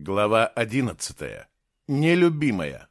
Глава 11. Нелюбимая.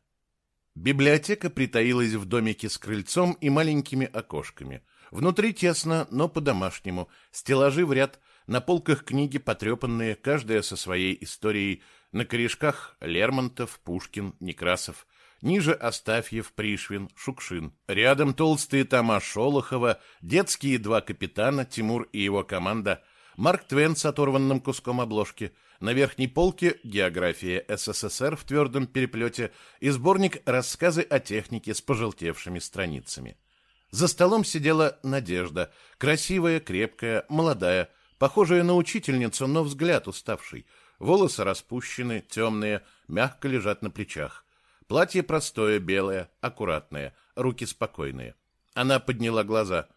Библиотека притаилась в домике с крыльцом и маленькими окошками. Внутри тесно, но по-домашнему. Стеллажи в ряд, на полках книги потрепанные, каждая со своей историей. На корешках Лермонтов, Пушкин, Некрасов. Ниже Астафьев, Пришвин, Шукшин. Рядом толстые тома Шолохова, детские два капитана, Тимур и его команда, Марк Твен с оторванным куском обложки — на верхней полке «География СССР» в твердом переплете и сборник «Рассказы о технике» с пожелтевшими страницами. За столом сидела Надежда, красивая, крепкая, молодая, похожая на учительницу, но взгляд уставший. Волосы распущены, темные, мягко лежат на плечах. Платье простое, белое, аккуратное, руки спокойные. Она подняла глаза.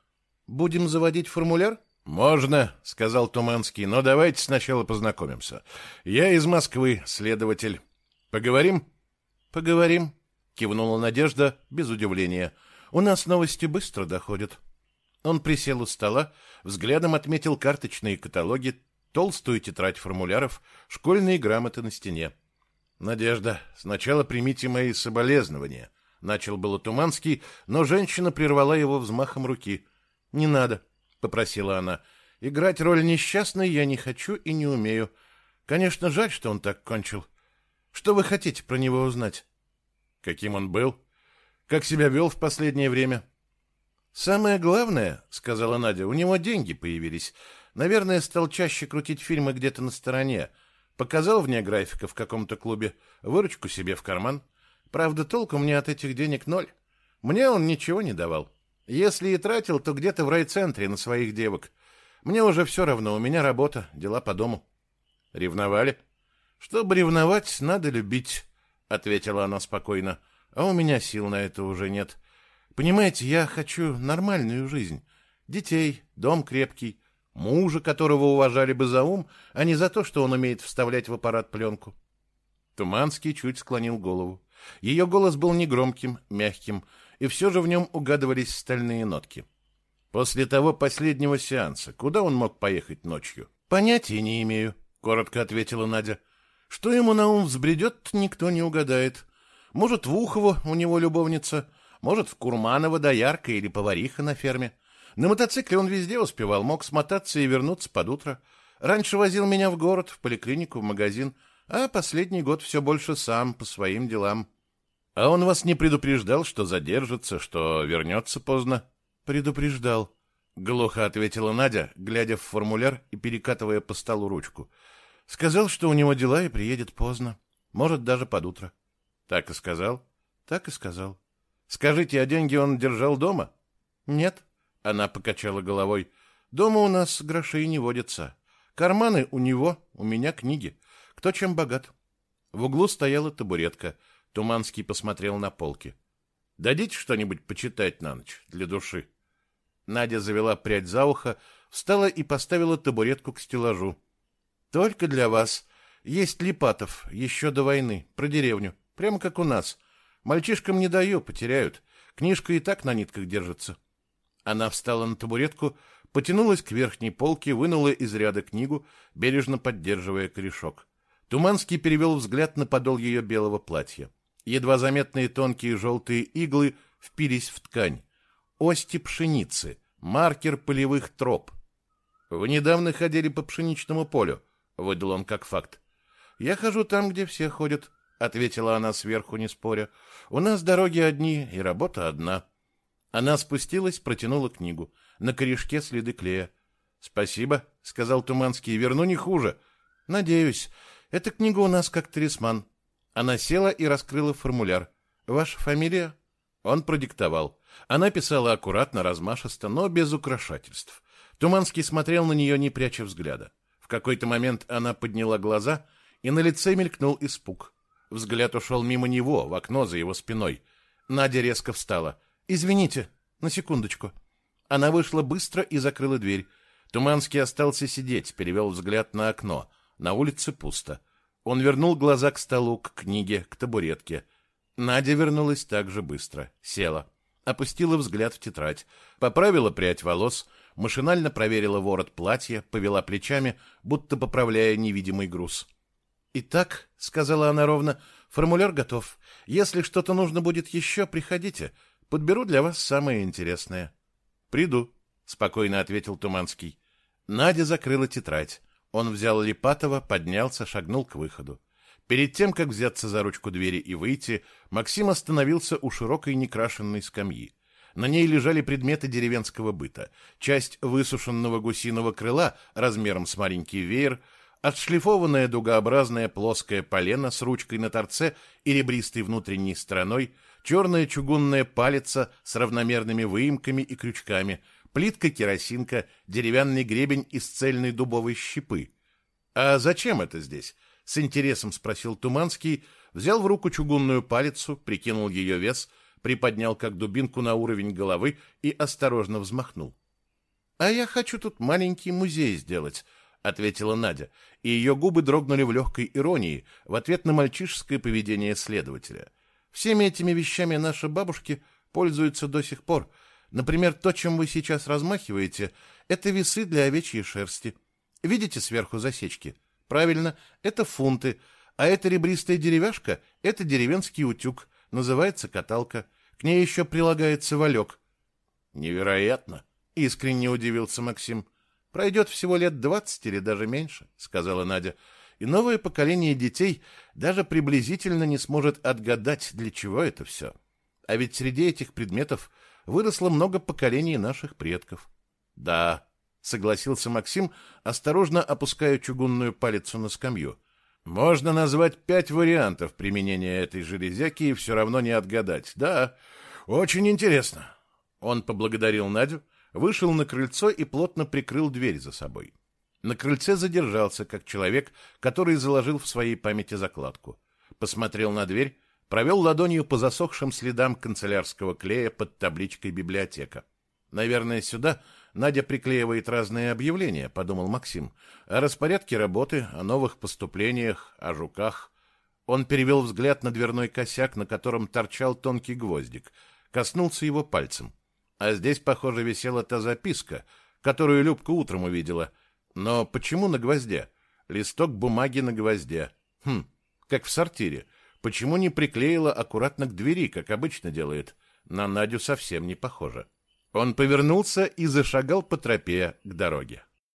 «Будем заводить формуляр?» «Можно», — сказал Туманский, — «но давайте сначала познакомимся. Я из Москвы, следователь. Поговорим?» «Поговорим», — кивнула Надежда без удивления. «У нас новости быстро доходят». Он присел у стола, взглядом отметил карточные каталоги, толстую тетрадь формуляров, школьные грамоты на стене. «Надежда, сначала примите мои соболезнования», — начал было Туманский, но женщина прервала его взмахом руки. «Не надо», — попросила она. «Играть роль несчастной я не хочу и не умею. Конечно, жаль, что он так кончил. Что вы хотите про него узнать?» «Каким он был? Как себя вел в последнее время?» «Самое главное, — сказала Надя, — у него деньги появились. Наверное, стал чаще крутить фильмы где-то на стороне. Показал вне графика в каком-то клубе, выручку себе в карман. Правда, толку мне от этих денег ноль. Мне он ничего не давал. Если и тратил, то где-то в райцентре на своих девок. Мне уже все равно, у меня работа, дела по дому. Ревновали? Чтобы ревновать, надо любить, ответила она спокойно. А у меня сил на это уже нет. Понимаете, я хочу нормальную жизнь. Детей, дом крепкий, мужа, которого уважали бы за ум, а не за то, что он умеет вставлять в аппарат пленку. Туманский чуть склонил голову. Ее голос был негромким, мягким, и все же в нем угадывались стальные нотки. После того последнего сеанса, куда он мог поехать ночью? Понятия не имею, коротко ответила Надя. Что ему на ум взбредет, никто не угадает. Может, в Ухово у него любовница, может, в Курманово доярка или повариха на ферме. На мотоцикле он везде успевал, мог смотаться и вернуться под утро. Раньше возил меня в город, в поликлинику, в магазин, а последний год все больше сам, по своим делам. А он вас не предупреждал, что задержится, что вернется поздно? Предупреждал. Глухо ответила Надя, глядя в формуляр и перекатывая по столу ручку. Сказал, что у него дела и приедет поздно. Может, даже под утро. Так и сказал? Так и сказал. Скажите, а деньги он держал дома? Нет. Она покачала головой. Дома у нас грошей не водятся. Карманы у него, у меня книги. Кто чем богат. В углу стояла табуретка — Туманский посмотрел на полки. «Дадите что-нибудь почитать на ночь, для души?» Надя завела прядь за ухо, встала и поставила табуретку к стеллажу. «Только для вас. Есть Липатов, еще до войны, про деревню, прямо как у нас. Мальчишкам не даю, потеряют. Книжка и так на нитках держится». Она встала на табуретку, потянулась к верхней полке, вынула из ряда книгу, бережно поддерживая корешок. Туманский перевел взгляд на подол ее белого платья. Едва заметные тонкие желтые иглы впились в ткань. Ости пшеницы, маркер полевых троп. «Вы недавно ходили по пшеничному полю», — выдал он как факт. «Я хожу там, где все ходят», — ответила она сверху, не споря. «У нас дороги одни и работа одна». Она спустилась, протянула книгу. На корешке следы клея. «Спасибо», — сказал Туманский, — «верну не хуже». «Надеюсь. Эта книга у нас как талисман. Она села и раскрыла формуляр. «Ваша фамилия?» Он продиктовал. Она писала аккуратно, размашисто, но без украшательств. Туманский смотрел на нее, не пряча взгляда. В какой-то момент она подняла глаза, и на лице мелькнул испуг. Взгляд ушел мимо него, в окно за его спиной. Надя резко встала. «Извините, на секундочку». Она вышла быстро и закрыла дверь. Туманский остался сидеть, перевел взгляд на окно. На улице пусто. Он вернул глаза к столу, к книге, к табуретке. Надя вернулась так же быстро. Села. Опустила взгляд в тетрадь. Поправила прядь волос, машинально проверила ворот платья, повела плечами, будто поправляя невидимый груз. «Итак», — сказала она ровно, — «формуляр готов. Если что-то нужно будет еще, приходите. Подберу для вас самое интересное». «Приду», — спокойно ответил Туманский. Надя закрыла тетрадь. Он взял Липатова, поднялся, шагнул к выходу. Перед тем, как взяться за ручку двери и выйти, Максим остановился у широкой некрашенной скамьи. На ней лежали предметы деревенского быта. Часть высушенного гусиного крыла размером с маленький веер, отшлифованная дугообразная плоская полена с ручкой на торце и ребристой внутренней стороной, черная чугунная палица с равномерными выемками и крючками, плитка-керосинка, деревянный гребень из цельной дубовой щепы. «А зачем это здесь?» — с интересом спросил Туманский, взял в руку чугунную палицу, прикинул ее вес, приподнял как дубинку на уровень головы и осторожно взмахнул. «А я хочу тут маленький музей сделать», — ответила Надя, и ее губы дрогнули в легкой иронии в ответ на мальчишеское поведение следователя. «Всеми этими вещами наши бабушки пользуются до сих пор. Например, то, чем вы сейчас размахиваете, это весы для овечьей шерсти. Видите сверху засечки? Правильно, это фунты, а эта ребристая деревяшка — это деревенский утюг, называется каталка. К ней еще прилагается валек». «Невероятно!» — искренне удивился Максим. Пройдет всего лет двадцать или даже меньше, сказала Надя, и новое поколение детей даже приблизительно не сможет отгадать, для чего это все. А ведь среди этих предметов выросло много поколений наших предков. Да, согласился Максим, осторожно опуская чугунную палицу на скамью. Можно назвать пять вариантов применения этой железяки и все равно не отгадать. Да, очень интересно. Он поблагодарил Надю, вышел на крыльцо и плотно прикрыл дверь за собой. На крыльце задержался, как человек, который заложил в своей памяти закладку. Посмотрел на дверь, провел ладонью по засохшим следам канцелярского клея под табличкой «Библиотека». «Наверное, сюда Надя приклеивает разные объявления», — подумал Максим, «о распорядке работы, о новых поступлениях, о жуках». Он перевел взгляд на дверной косяк, на котором торчал тонкий гвоздик, коснулся его пальцем. А здесь, похоже, висела та записка, которую Любка утром увидела. Но почему на гвозде? Листок бумаги на гвозде. Хм, как в сортире. Почему не приклеила аккуратно к двери, как обычно делает? На Надю совсем не похоже. Он повернулся и зашагал по тропе к дороге.